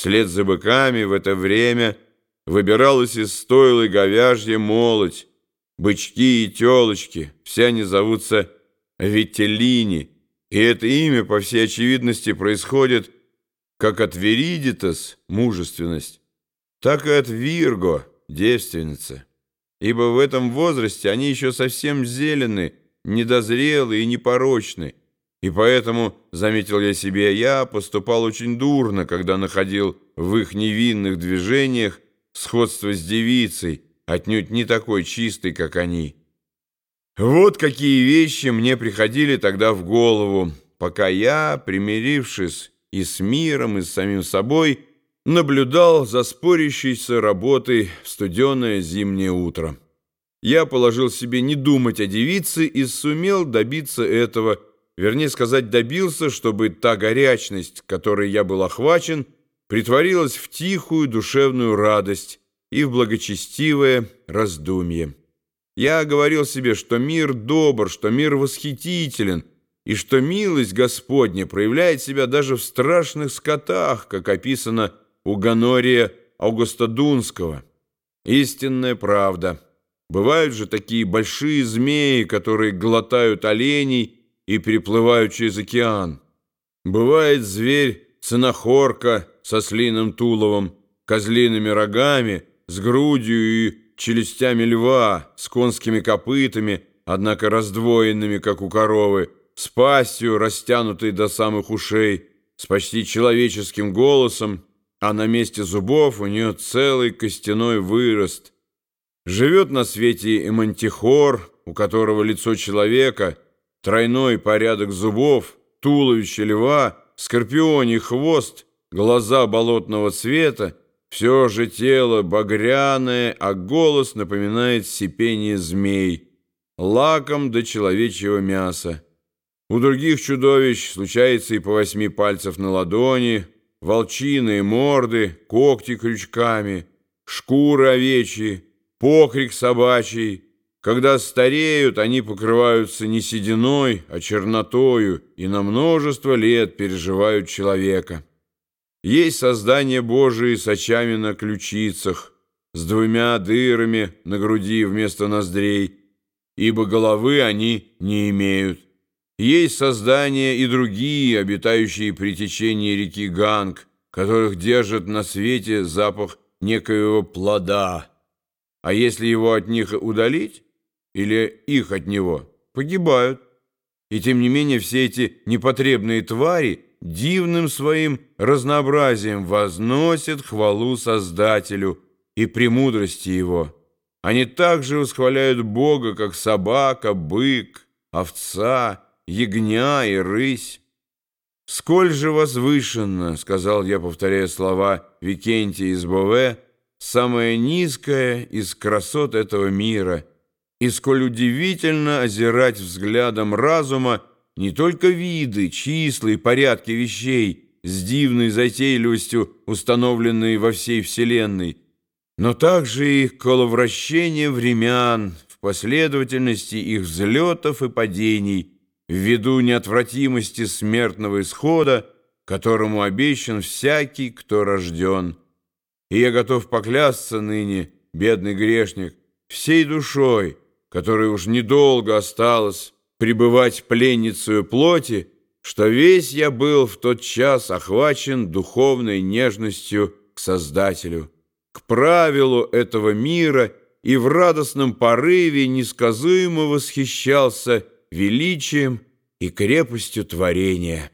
Вслед за быками в это время выбиралась из стойлы говяжья молоть, бычки и телочки, все они зовутся Вителлини, и это имя, по всей очевидности, происходит как от Веридитас – мужественность, так и от Вирго – девственница. Ибо в этом возрасте они еще совсем зелены, недозрелы и непорочны, и поэтому, заметил я себе, я поступал очень дурно, когда находил в их невинных движениях сходство с девицей, отнюдь не такой чистой, как они. Вот какие вещи мне приходили тогда в голову, пока я, примирившись и с миром, и с самим собой, наблюдал за спорящейся работой в студеное зимнее утро. Я положил себе не думать о девице и сумел добиться этого, вернее сказать, добился, чтобы та горячность, которой я был охвачен, притворилась в тихую душевную радость и в благочестивое раздумье. Я говорил себе, что мир добр, что мир восхитителен, и что милость Господня проявляет себя даже в страшных скотах, как описано у Ганория Аугустодунского. Истинная правда. Бывают же такие большие змеи, которые глотают оленей и переплывают через океан. Бывает зверь ценохорка со слиным туловом, козлиными рогами, с грудью и челюстями льва, с конскими копытами, однако раздвоенными, как у коровы, с пастью, растянутой до самых ушей, с почти человеческим голосом, а на месте зубов у нее целый костяной вырост. Живет на свете и мантихор, у которого лицо человека, тройной порядок зубов, туловище льва, скорпионий хвост, глаза болотного цвета, все же тело багряное, а голос напоминает сипение змей, лаком до человечьего мяса. У других чудовищ случается и по восьми пальцев на ладони, волчиные морды, когти крючками, шкуры овечьи, покрик собачий. Когда стареют, они покрываются не сединой, а чернотою и на множество лет переживают человека. Есть создание Божие с очами на ключицах, с двумя дырами на груди вместо ноздрей, ибо головы они не имеют. Есть создания и другие, обитающие при течении реки Ганг, которых держит на свете запах некоего плода. А если его от них удалить, или их от него, погибают. И тем не менее все эти непотребные твари – дивным своим разнообразием возносят хвалу Создателю и премудрости Его. Они также восхваляют Бога, как собака, бык, овца, ягня и рысь. «Сколь же возвышенно, — сказал я, повторяя слова Викентия из Бове, — самая низкая из красот этого мира, и сколь удивительно озирать взглядом разума не только виды, числа и порядки вещей с дивной затейливостью, установленные во всей Вселенной, но также их коловращение времен в последовательности их взлетов и падений, ввиду неотвратимости смертного исхода, которому обещан всякий, кто рожден. И я готов поклясться ныне, бедный грешник, всей душой, которой уж недолго осталось, пребывать пленницею плоти, что весь я был в тот час охвачен духовной нежностью к Создателю, к правилу этого мира и в радостном порыве несказуемо восхищался величием и крепостью творения.